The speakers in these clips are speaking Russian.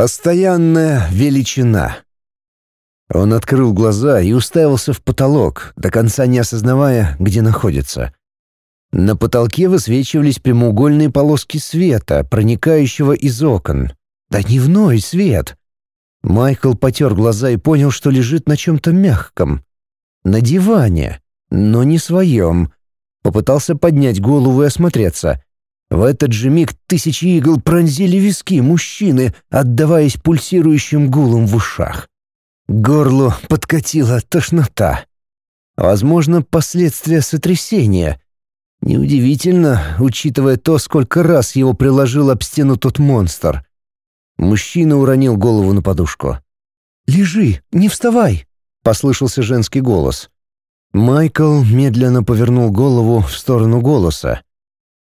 Постоянная величина. Он открыл глаза и уставился в потолок, до конца не осознавая, где находится. На потолке высвечивались прямоугольные полоски света, проникающего из окон. Да дневной свет! Майкл потер глаза и понял, что лежит на чем-то мягком. На диване, но не своем. Попытался поднять голову и осмотреться. В этот же миг тысячи игл пронзили виски мужчины, отдаваясь пульсирующим гулом в ушах. Горлу подкатила тошнота. Возможно, последствия сотрясения. Неудивительно, учитывая то, сколько раз его приложил об стену тот монстр. Мужчина уронил голову на подушку. «Лежи, не вставай!» — послышался женский голос. Майкл медленно повернул голову в сторону голоса.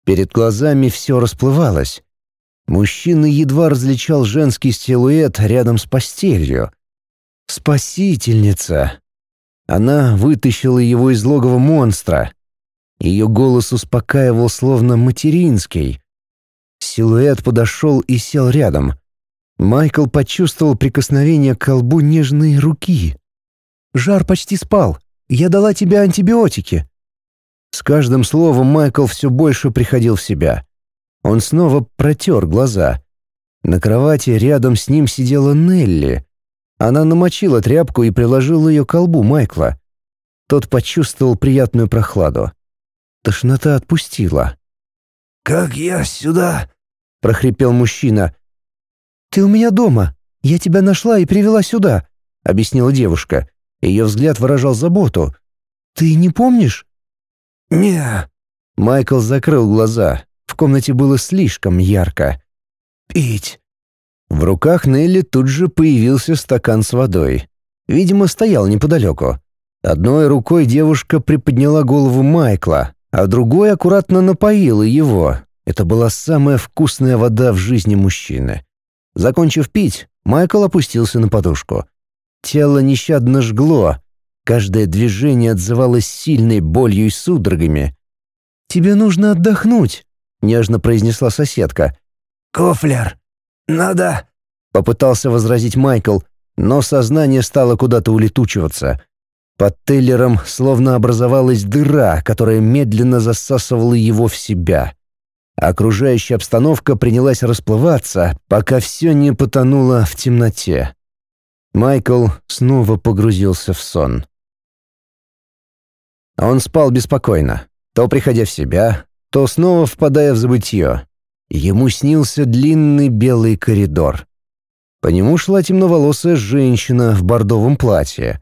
Перед глазами все расплывалось. Мужчина едва различал женский силуэт рядом с постелью. «Спасительница!» Она вытащила его из логова монстра. Ее голос успокаивал, словно материнский. Силуэт подошел и сел рядом. Майкл почувствовал прикосновение к колбу нежной руки. «Жар почти спал. Я дала тебе антибиотики». С каждым словом Майкл все больше приходил в себя. Он снова протер глаза. На кровати рядом с ним сидела Нелли. Она намочила тряпку и приложила ее к колбу Майкла. Тот почувствовал приятную прохладу. Тошнота отпустила. «Как я сюда?» — прохрипел мужчина. «Ты у меня дома. Я тебя нашла и привела сюда», — объяснила девушка. Ее взгляд выражал заботу. «Ты не помнишь?» «Не». Майкл закрыл глаза. В комнате было слишком ярко. «Пить». В руках Нелли тут же появился стакан с водой. Видимо, стоял неподалеку. Одной рукой девушка приподняла голову Майкла, а другой аккуратно напоила его. Это была самая вкусная вода в жизни мужчины. Закончив пить, Майкл опустился на подушку. Тело нещадно жгло. Каждое движение отзывалось сильной болью и судорогами. «Тебе нужно отдохнуть», — нежно произнесла соседка. «Кофлер, надо...» — попытался возразить Майкл, но сознание стало куда-то улетучиваться. Под Тейлером словно образовалась дыра, которая медленно засасывала его в себя. Окружающая обстановка принялась расплываться, пока все не потонуло в темноте. Майкл снова погрузился в сон. Он спал беспокойно, то приходя в себя, то снова впадая в забытье. Ему снился длинный белый коридор. По нему шла темноволосая женщина в бордовом платье.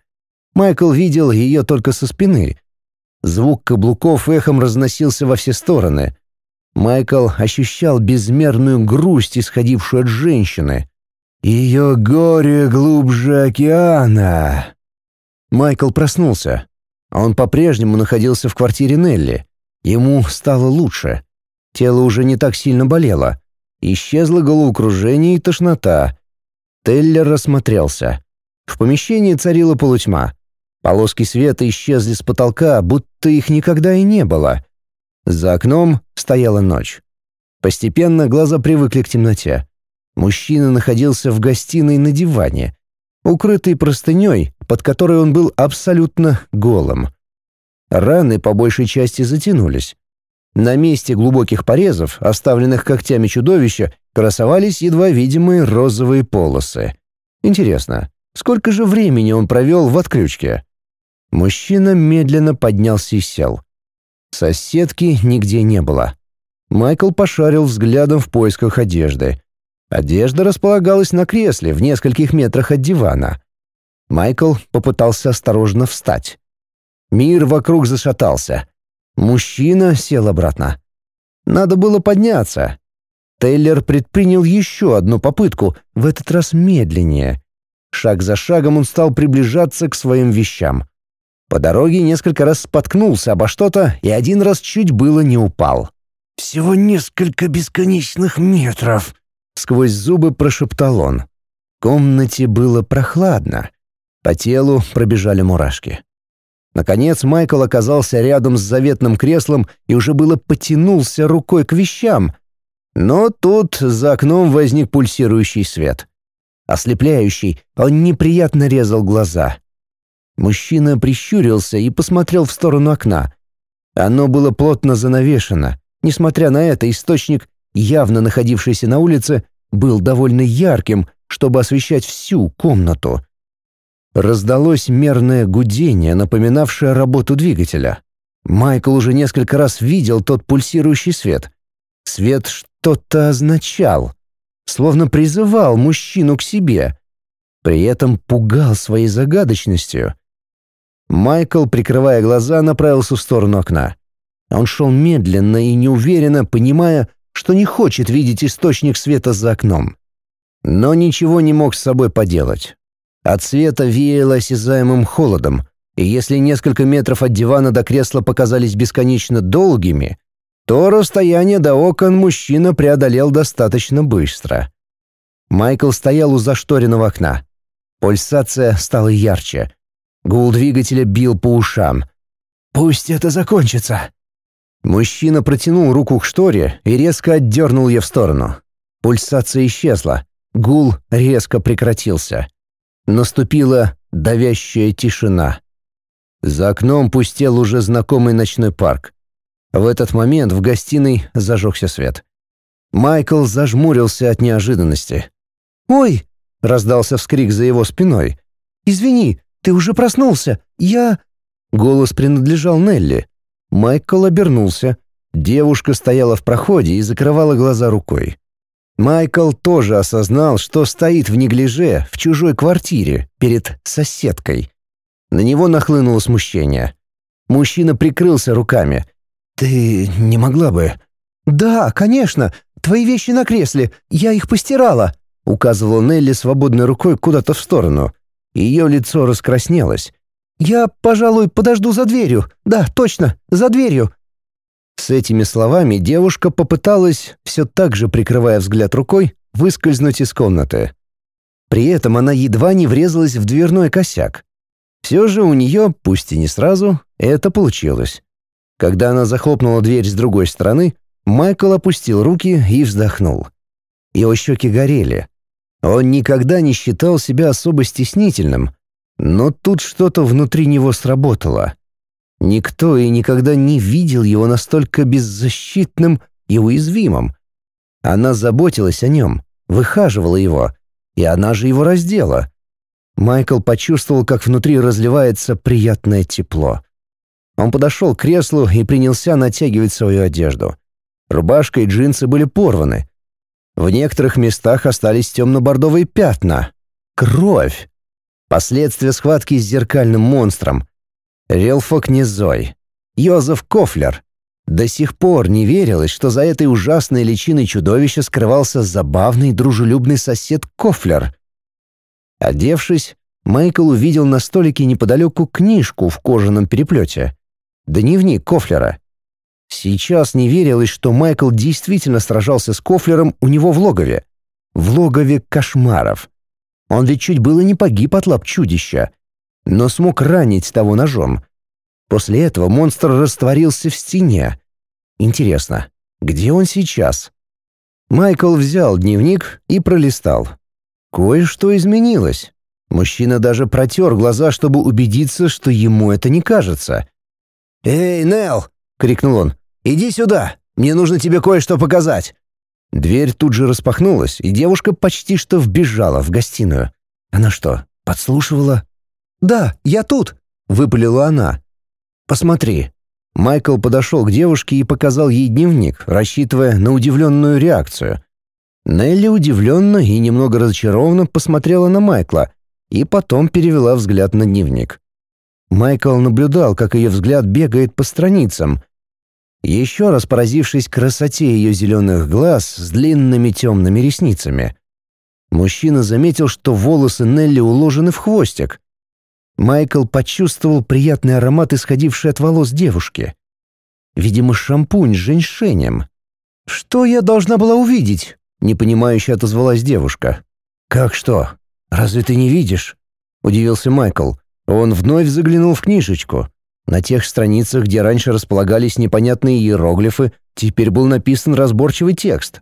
Майкл видел ее только со спины. Звук каблуков эхом разносился во все стороны. Майкл ощущал безмерную грусть, исходившую от женщины. Ее горе глубже океана. Майкл проснулся. Он по-прежнему находился в квартире Нелли. Ему стало лучше. Тело уже не так сильно болело. Исчезло головокружение и тошнота. Теллер рассмотрелся. В помещении царила полутьма. Полоски света исчезли с потолка, будто их никогда и не было. За окном стояла ночь. Постепенно глаза привыкли к темноте. Мужчина находился в гостиной на диване, укрытый простыней, под которой он был абсолютно голым. Раны по большей части затянулись. На месте глубоких порезов, оставленных когтями чудовища, красовались едва видимые розовые полосы. Интересно, сколько же времени он провел в отключке? Мужчина медленно поднялся и сел. Соседки нигде не было. Майкл пошарил взглядом в поисках одежды. Одежда располагалась на кресле в нескольких метрах от дивана. Майкл попытался осторожно встать. Мир вокруг зашатался. Мужчина сел обратно. Надо было подняться. Тейлер предпринял еще одну попытку, в этот раз медленнее. Шаг за шагом он стал приближаться к своим вещам. По дороге несколько раз споткнулся обо что-то и один раз чуть было не упал. «Всего несколько бесконечных метров», Сквозь зубы прошептал он. В комнате было прохладно. По телу пробежали мурашки. Наконец Майкл оказался рядом с заветным креслом и уже было потянулся рукой к вещам. Но тут за окном возник пульсирующий свет. Ослепляющий, он неприятно резал глаза. Мужчина прищурился и посмотрел в сторону окна. Оно было плотно занавешено. Несмотря на это, источник, явно находившийся на улице, был довольно ярким, чтобы освещать всю комнату. Раздалось мерное гудение, напоминавшее работу двигателя. Майкл уже несколько раз видел тот пульсирующий свет. Свет что-то означал, словно призывал мужчину к себе. При этом пугал своей загадочностью. Майкл, прикрывая глаза, направился в сторону окна. Он шел медленно и неуверенно, понимая, что не хочет видеть источник света за окном. Но ничего не мог с собой поделать. От света веяло осязаемым холодом, и если несколько метров от дивана до кресла показались бесконечно долгими, то расстояние до окон мужчина преодолел достаточно быстро. Майкл стоял у зашторенного окна. Пульсация стала ярче. Гул двигателя бил по ушам. «Пусть это закончится!» Мужчина протянул руку к шторе и резко отдернул ее в сторону. Пульсация исчезла. Гул резко прекратился. Наступила давящая тишина. За окном пустел уже знакомый ночной парк. В этот момент в гостиной зажегся свет. Майкл зажмурился от неожиданности. «Ой!» — раздался вскрик за его спиной. «Извини, ты уже проснулся. Я...» Голос принадлежал Нелли. Майкл обернулся. Девушка стояла в проходе и закрывала глаза рукой. Майкл тоже осознал, что стоит в неглиже в чужой квартире перед соседкой. На него нахлынуло смущение. Мужчина прикрылся руками. «Ты не могла бы...» «Да, конечно. Твои вещи на кресле. Я их постирала», — указывала Нелли свободной рукой куда-то в сторону. Ее лицо раскраснелось. «Я, пожалуй, подожду за дверью. Да, точно, за дверью». С этими словами девушка попыталась, все так же прикрывая взгляд рукой, выскользнуть из комнаты. При этом она едва не врезалась в дверной косяк. Все же у нее, пусть и не сразу, это получилось. Когда она захлопнула дверь с другой стороны, Майкл опустил руки и вздохнул. Его щеки горели. Он никогда не считал себя особо стеснительным, но тут что-то внутри него сработало. Никто и никогда не видел его настолько беззащитным и уязвимым. Она заботилась о нем, выхаживала его, и она же его раздела. Майкл почувствовал, как внутри разливается приятное тепло. Он подошел к креслу и принялся натягивать свою одежду. Рубашка и джинсы были порваны. В некоторых местах остались темно-бордовые пятна. Кровь. Последствия схватки с зеркальным монстром. Релфок Низой. Йозеф Кофлер. До сих пор не верилось, что за этой ужасной личиной чудовища скрывался забавный дружелюбный сосед Кофлер. Одевшись, Майкл увидел на столике неподалеку книжку в кожаном переплете. Дневник Кофлера. Сейчас не верилось, что Майкл действительно сражался с Кофлером у него в логове. В логове кошмаров. Он ведь чуть было не погиб от лап чудища, но смог ранить того ножом. После этого монстр растворился в стене. Интересно, где он сейчас? Майкл взял дневник и пролистал. Кое-что изменилось. Мужчина даже протер глаза, чтобы убедиться, что ему это не кажется. «Эй, Нел!» — крикнул он. «Иди сюда! Мне нужно тебе кое-что показать!» Дверь тут же распахнулась, и девушка почти что вбежала в гостиную. Она что, подслушивала? «Да, я тут», — выпалила она. «Посмотри». Майкл подошел к девушке и показал ей дневник, рассчитывая на удивленную реакцию. Нелли удивленно и немного разочарованно посмотрела на Майкла и потом перевела взгляд на дневник. Майкл наблюдал, как ее взгляд бегает по страницам, еще раз поразившись красоте ее зеленых глаз с длинными темными ресницами. Мужчина заметил, что волосы Нелли уложены в хвостик. Майкл почувствовал приятный аромат, исходивший от волос девушки. Видимо, шампунь с женьшенем. «Что я должна была увидеть?» — непонимающе отозвалась девушка. «Как что? Разве ты не видишь?» — удивился Майкл. Он вновь заглянул в книжечку. На тех страницах, где раньше располагались непонятные иероглифы, теперь был написан разборчивый текст.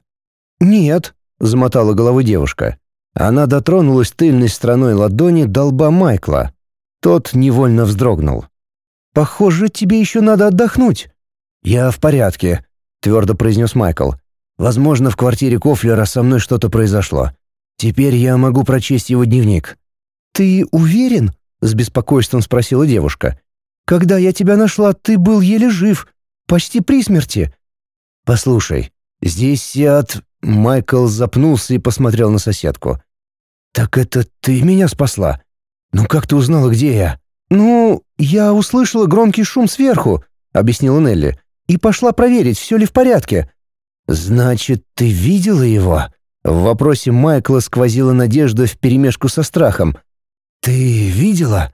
«Нет», — замотала головой девушка. Она дотронулась тыльной стороной ладони до лба Майкла. Тот невольно вздрогнул. «Похоже, тебе еще надо отдохнуть». «Я в порядке», — твердо произнес Майкл. «Возможно, в квартире Кофлера со мной что-то произошло. Теперь я могу прочесть его дневник». «Ты уверен?» — с беспокойством спросила девушка. «Когда я тебя нашла, ты был еле жив, почти при смерти». «Послушай, здесь я от...» Майкл запнулся и посмотрел на соседку. «Так это ты меня спасла? Ну как ты узнала, где я?» «Ну, я услышала громкий шум сверху», — объяснила Нелли, «и пошла проверить, все ли в порядке». «Значит, ты видела его?» В вопросе Майкла сквозила надежда вперемешку со страхом. «Ты видела?»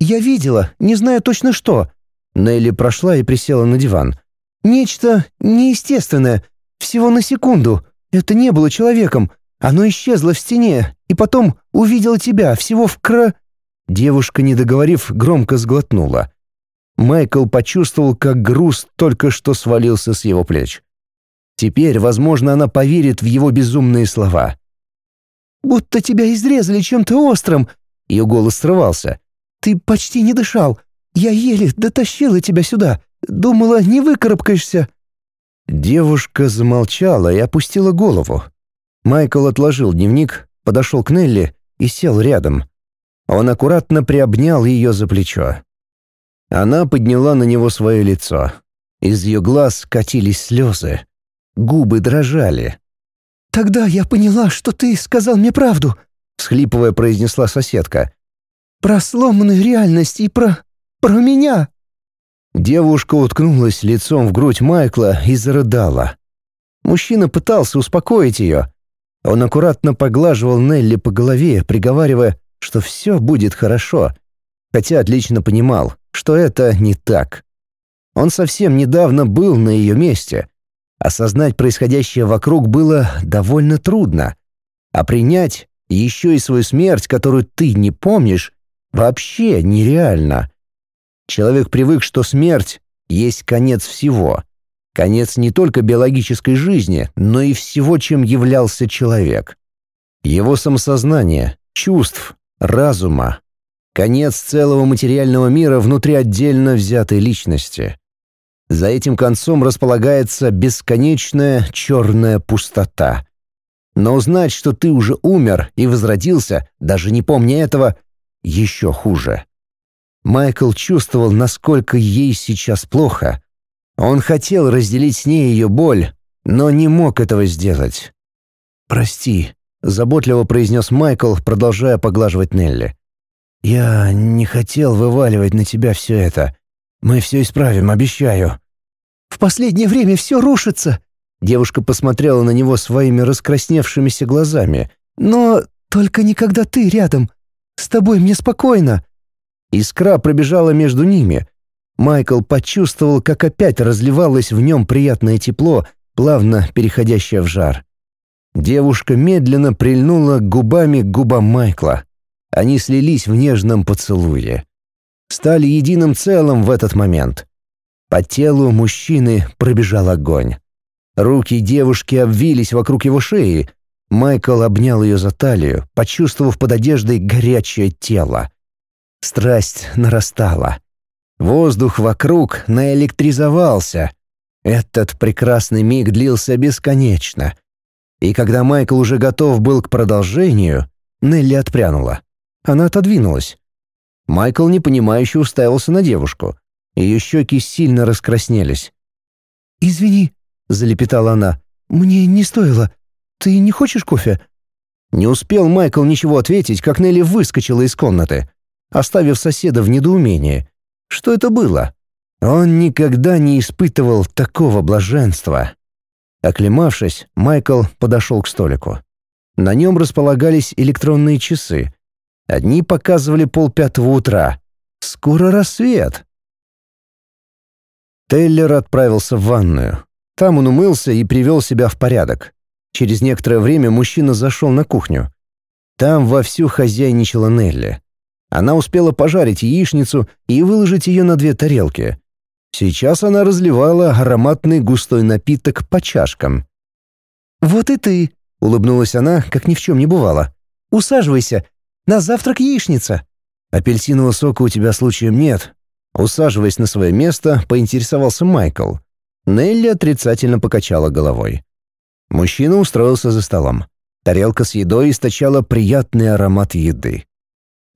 «Я видела, не знаю точно что». Нелли прошла и присела на диван. «Нечто неестественное, всего на секунду. Это не было человеком. Оно исчезло в стене, и потом увидела тебя, всего в кра...» Девушка, не договорив, громко сглотнула. Майкл почувствовал, как груз только что свалился с его плеч. Теперь, возможно, она поверит в его безумные слова. «Будто тебя изрезали чем-то острым!» Ее голос срывался. «Ты почти не дышал. Я еле дотащила тебя сюда. Думала, не выкарабкаешься». Девушка замолчала и опустила голову. Майкл отложил дневник, подошел к Нелли и сел рядом. Он аккуратно приобнял ее за плечо. Она подняла на него свое лицо. Из ее глаз катились слезы. Губы дрожали. «Тогда я поняла, что ты сказал мне правду», — всхлипывая произнесла соседка. «Про сломанную реальность и про... про меня». Девушка уткнулась лицом в грудь Майкла и зарыдала. Мужчина пытался успокоить ее. Он аккуратно поглаживал Нелли по голове, приговаривая, что все будет хорошо, хотя отлично понимал, что это не так. Он совсем недавно был на ее месте — Осознать происходящее вокруг было довольно трудно. А принять еще и свою смерть, которую ты не помнишь, вообще нереально. Человек привык, что смерть есть конец всего. Конец не только биологической жизни, но и всего, чем являлся человек. Его самосознание, чувств, разума. Конец целого материального мира внутри отдельно взятой личности. За этим концом располагается бесконечная черная пустота. Но узнать, что ты уже умер и возродился, даже не помня этого, еще хуже. Майкл чувствовал, насколько ей сейчас плохо. Он хотел разделить с ней ее боль, но не мог этого сделать. «Прости», — заботливо произнес Майкл, продолжая поглаживать Нелли. «Я не хотел вываливать на тебя все это. Мы все исправим, обещаю». «В последнее время все рушится!» Девушка посмотрела на него своими раскрасневшимися глазами. «Но только никогда ты рядом. С тобой мне спокойно». Искра пробежала между ними. Майкл почувствовал, как опять разливалось в нем приятное тепло, плавно переходящее в жар. Девушка медленно прильнула губами к губам Майкла. Они слились в нежном поцелуе стали единым целым в этот момент. По телу мужчины пробежал огонь. Руки девушки обвились вокруг его шеи. Майкл обнял ее за талию, почувствовав под одеждой горячее тело. Страсть нарастала. Воздух вокруг наэлектризовался. Этот прекрасный миг длился бесконечно. И когда Майкл уже готов был к продолжению, Нелли отпрянула. Она отодвинулась. Майкл непонимающе уставился на девушку. Ее щеки сильно раскраснелись. «Извини», — залепетала она, — «мне не стоило. Ты не хочешь кофе?» Не успел Майкл ничего ответить, как Нелли выскочила из комнаты, оставив соседа в недоумении. Что это было? Он никогда не испытывал такого блаженства. Оклемавшись, Майкл подошел к столику. На нем располагались электронные часы, Одни показывали полпятого утра. Скоро рассвет. Тейлер отправился в ванную. Там он умылся и привел себя в порядок. Через некоторое время мужчина зашел на кухню. Там вовсю хозяйничала Нелли. Она успела пожарить яичницу и выложить ее на две тарелки. Сейчас она разливала ароматный густой напиток по чашкам. «Вот и ты», — улыбнулась она, как ни в чем не бывало. Усаживайся. На завтрак яичница». «Апельсинового сока у тебя случаем нет?» Усаживаясь на свое место, поинтересовался Майкл. Нелли отрицательно покачала головой. Мужчина устроился за столом. Тарелка с едой источала приятный аромат еды.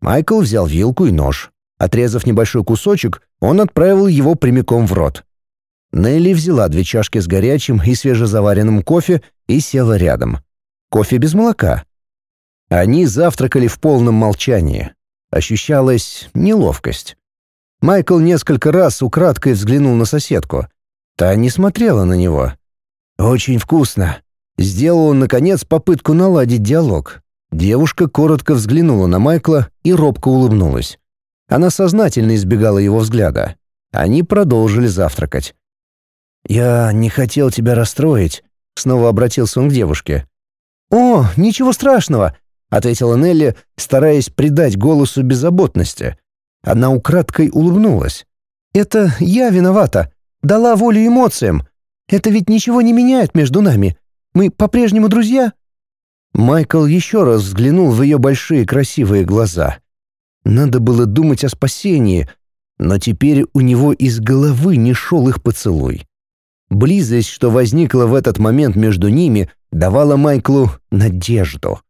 Майкл взял вилку и нож. Отрезав небольшой кусочек, он отправил его прямиком в рот. Нелли взяла две чашки с горячим и свежезаваренным кофе и села рядом. Кофе без молока. Они завтракали в полном молчании. Ощущалась неловкость. Майкл несколько раз украдкой взглянул на соседку. Та не смотрела на него. «Очень вкусно», Сделал он, наконец, попытку наладить диалог. Девушка коротко взглянула на Майкла и робко улыбнулась. Она сознательно избегала его взгляда. Они продолжили завтракать. «Я не хотел тебя расстроить», — снова обратился он к девушке. «О, ничего страшного», — ответила Нелли, стараясь придать голосу беззаботности. Она украдкой улыбнулась. «Это я виновата. Дала волю эмоциям. Это ведь ничего не меняет между нами. Мы по-прежнему друзья?» Майкл еще раз взглянул в ее большие красивые глаза. Надо было думать о спасении, но теперь у него из головы не шел их поцелуй. Близость, что возникла в этот момент между ними, давала Майклу надежду.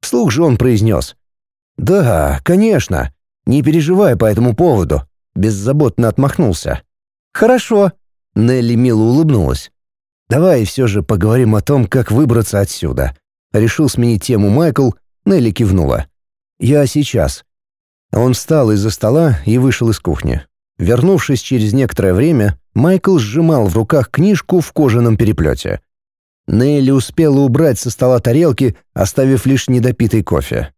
Вслух же он произнес. «Да, конечно. Не переживай по этому поводу». Беззаботно отмахнулся. «Хорошо». Нелли мило улыбнулась. Давай все же поговорим о том, как выбраться отсюда. Решил сменить тему Майкл, Нелли кивнула. Я сейчас. Он встал из-за стола и вышел из кухни. Вернувшись через некоторое время, Майкл сжимал в руках книжку в кожаном переплете. Нелли успела убрать со стола тарелки, оставив лишь недопитый кофе.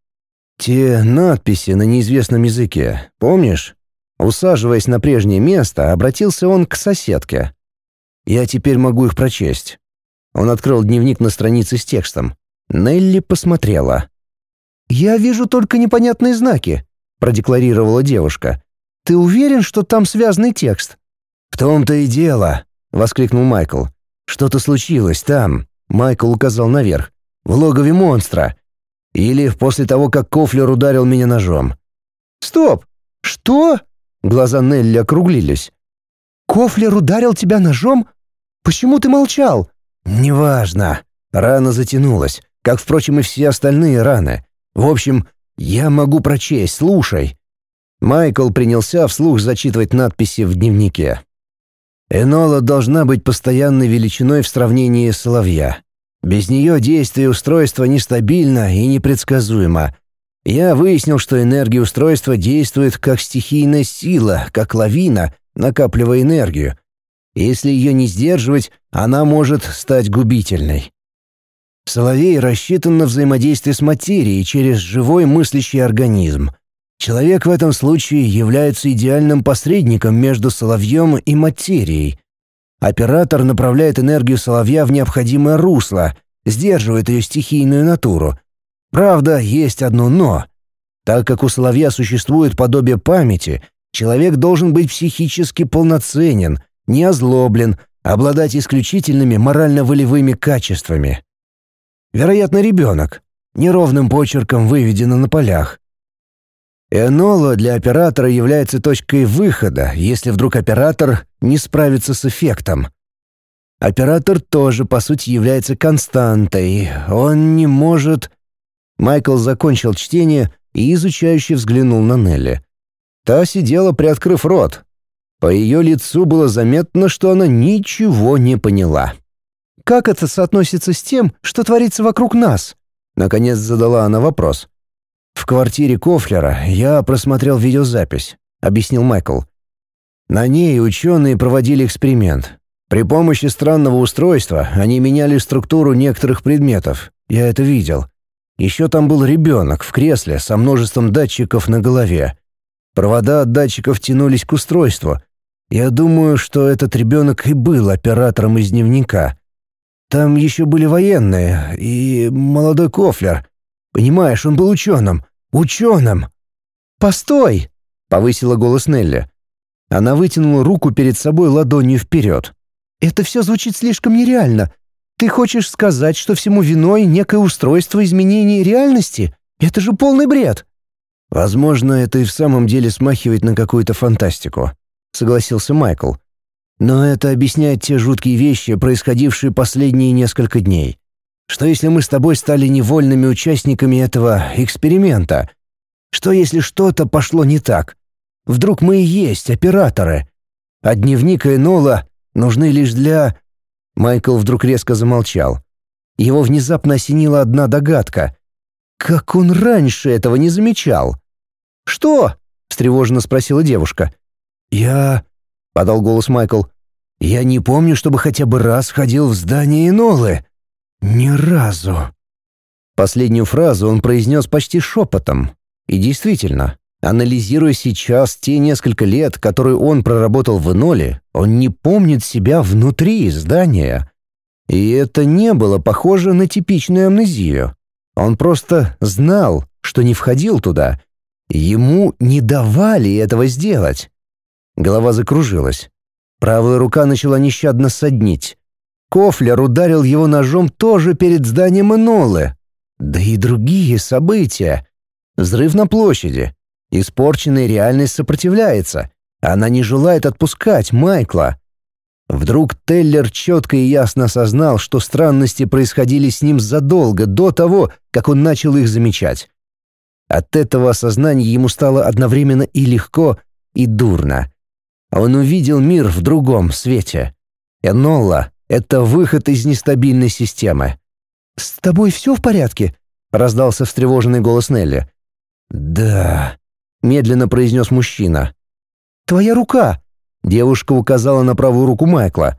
«Те надписи на неизвестном языке, помнишь?» Усаживаясь на прежнее место, обратился он к соседке. Я теперь могу их прочесть». Он открыл дневник на странице с текстом. Нелли посмотрела. «Я вижу только непонятные знаки», — продекларировала девушка. «Ты уверен, что там связанный текст?» «В том-то и дело», — воскликнул Майкл. «Что-то случилось там», — Майкл указал наверх, «в логове монстра. Или после того, как Кофлер ударил меня ножом». «Стоп! Что?» Глаза Нелли округлились. Кофлер ударил тебя ножом? Почему ты молчал?» «Неважно. Рана затянулась, как, впрочем, и все остальные раны. В общем, я могу прочесть, слушай». Майкл принялся вслух зачитывать надписи в дневнике. «Энола должна быть постоянной величиной в сравнении с соловья. Без нее действие устройства нестабильно и непредсказуемо. Я выяснил, что энергия устройства действует как стихийная сила, как лавина, накапливая энергию. Если ее не сдерживать, она может стать губительной. Соловей рассчитан на взаимодействие с материей через живой мыслящий организм. Человек в этом случае является идеальным посредником между соловьем и материей. Оператор направляет энергию соловья в необходимое русло, сдерживает ее стихийную натуру. Правда, есть одно «но». Так как у соловья существует подобие памяти, Человек должен быть психически полноценен, не озлоблен, обладать исключительными морально-волевыми качествами. Вероятно, ребенок. Неровным почерком выведено на полях. Энола для оператора является точкой выхода, если вдруг оператор не справится с эффектом. Оператор тоже, по сути, является константой. Он не может... Майкл закончил чтение и изучающе взглянул на Нелли. Та сидела, приоткрыв рот. По ее лицу было заметно, что она ничего не поняла. «Как это соотносится с тем, что творится вокруг нас?» Наконец задала она вопрос. «В квартире Кофлера я просмотрел видеозапись», — объяснил Майкл. На ней ученые проводили эксперимент. При помощи странного устройства они меняли структуру некоторых предметов. Я это видел. Еще там был ребенок в кресле со множеством датчиков на голове. Провода от датчиков тянулись к устройству. Я думаю, что этот ребенок и был оператором из дневника. Там еще были военные и молодой Кофлер. Понимаешь, он был ученым. Ученым!» «Постой!» — повысила голос Нелли. Она вытянула руку перед собой ладонью вперед. «Это все звучит слишком нереально. Ты хочешь сказать, что всему виной некое устройство изменения реальности? Это же полный бред!» «Возможно, это и в самом деле смахивает на какую-то фантастику», — согласился Майкл. «Но это объясняет те жуткие вещи, происходившие последние несколько дней. Что если мы с тобой стали невольными участниками этого эксперимента? Что если что-то пошло не так? Вдруг мы и есть операторы? А дневник Энола нужны лишь для...» Майкл вдруг резко замолчал. Его внезапно осенила одна догадка. Как он раньше этого не замечал? «Что?» — встревоженно спросила девушка. «Я...» — подал голос Майкл. «Я не помню, чтобы хотя бы раз ходил в здание Энолы. Ни разу». Последнюю фразу он произнес почти шепотом. И действительно, анализируя сейчас те несколько лет, которые он проработал в Эноле, он не помнит себя внутри здания. И это не было похоже на типичную амнезию. Он просто знал, что не входил туда. Ему не давали этого сделать. Голова закружилась. Правая рука начала нещадно соднить. Кофлер ударил его ножом тоже перед зданием Энолы. Да и другие события. Взрыв на площади. Испорченная реальность сопротивляется. Она не желает отпускать Майкла. Вдруг Теллер четко и ясно осознал, что странности происходили с ним задолго до того, как он начал их замечать. От этого осознания ему стало одновременно и легко, и дурно. Он увидел мир в другом свете. Энола — это выход из нестабильной системы. «С тобой все в порядке?» — раздался встревоженный голос Нелли. «Да», — медленно произнес мужчина. «Твоя рука!» Девушка указала на правую руку Майкла.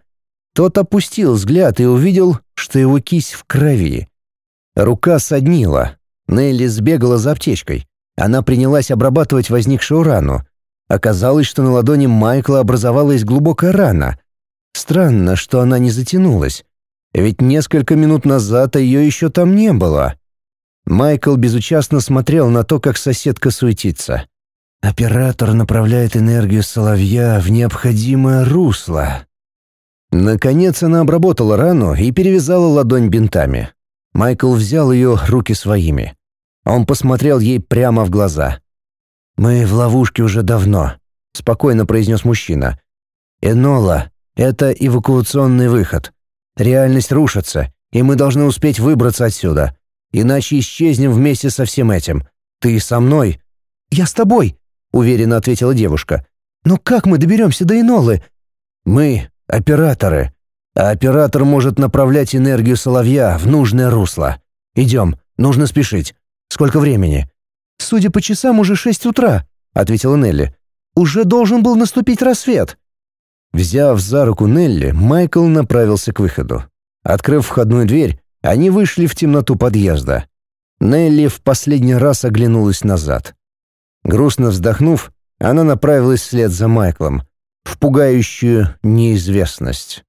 Тот опустил взгляд и увидел, что его кисть в крови. Рука соднила. Нелли сбегала за аптечкой. Она принялась обрабатывать возникшую рану. Оказалось, что на ладони Майкла образовалась глубокая рана. Странно, что она не затянулась. Ведь несколько минут назад ее еще там не было. Майкл безучастно смотрел на то, как соседка суетится. Оператор направляет энергию соловья в необходимое русло. Наконец она обработала рану и перевязала ладонь бинтами. Майкл взял ее руки своими. Он посмотрел ей прямо в глаза. «Мы в ловушке уже давно», — спокойно произнес мужчина. «Энола — это эвакуационный выход. Реальность рушится, и мы должны успеть выбраться отсюда. Иначе исчезнем вместе со всем этим. Ты со мной?» «Я с тобой», — уверенно ответила девушка. «Но как мы доберемся до Инолы?» «Мы — операторы, а оператор может направлять энергию соловья в нужное русло. Идем, нужно спешить. Сколько времени?» «Судя по часам, уже шесть утра», — ответила Нелли. «Уже должен был наступить рассвет». Взяв за руку Нелли, Майкл направился к выходу. Открыв входную дверь, они вышли в темноту подъезда. Нелли в последний раз оглянулась назад. Грустно вздохнув, она направилась вслед за Майклом в пугающую неизвестность.